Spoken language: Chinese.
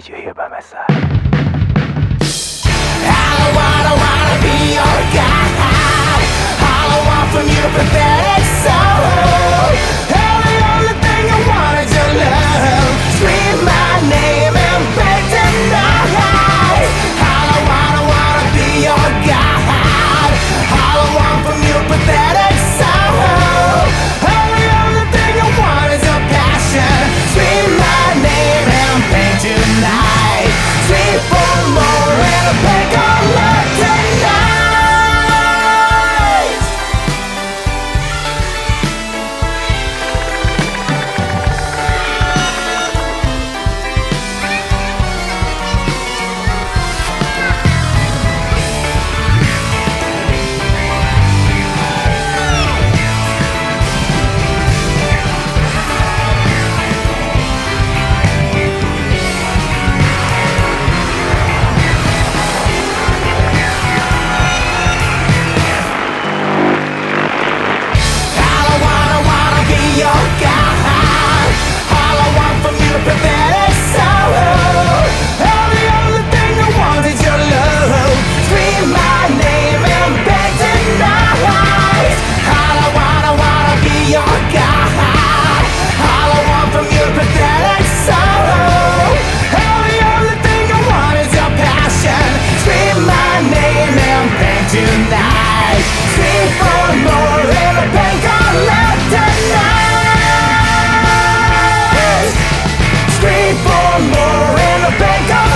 你就越办越。Big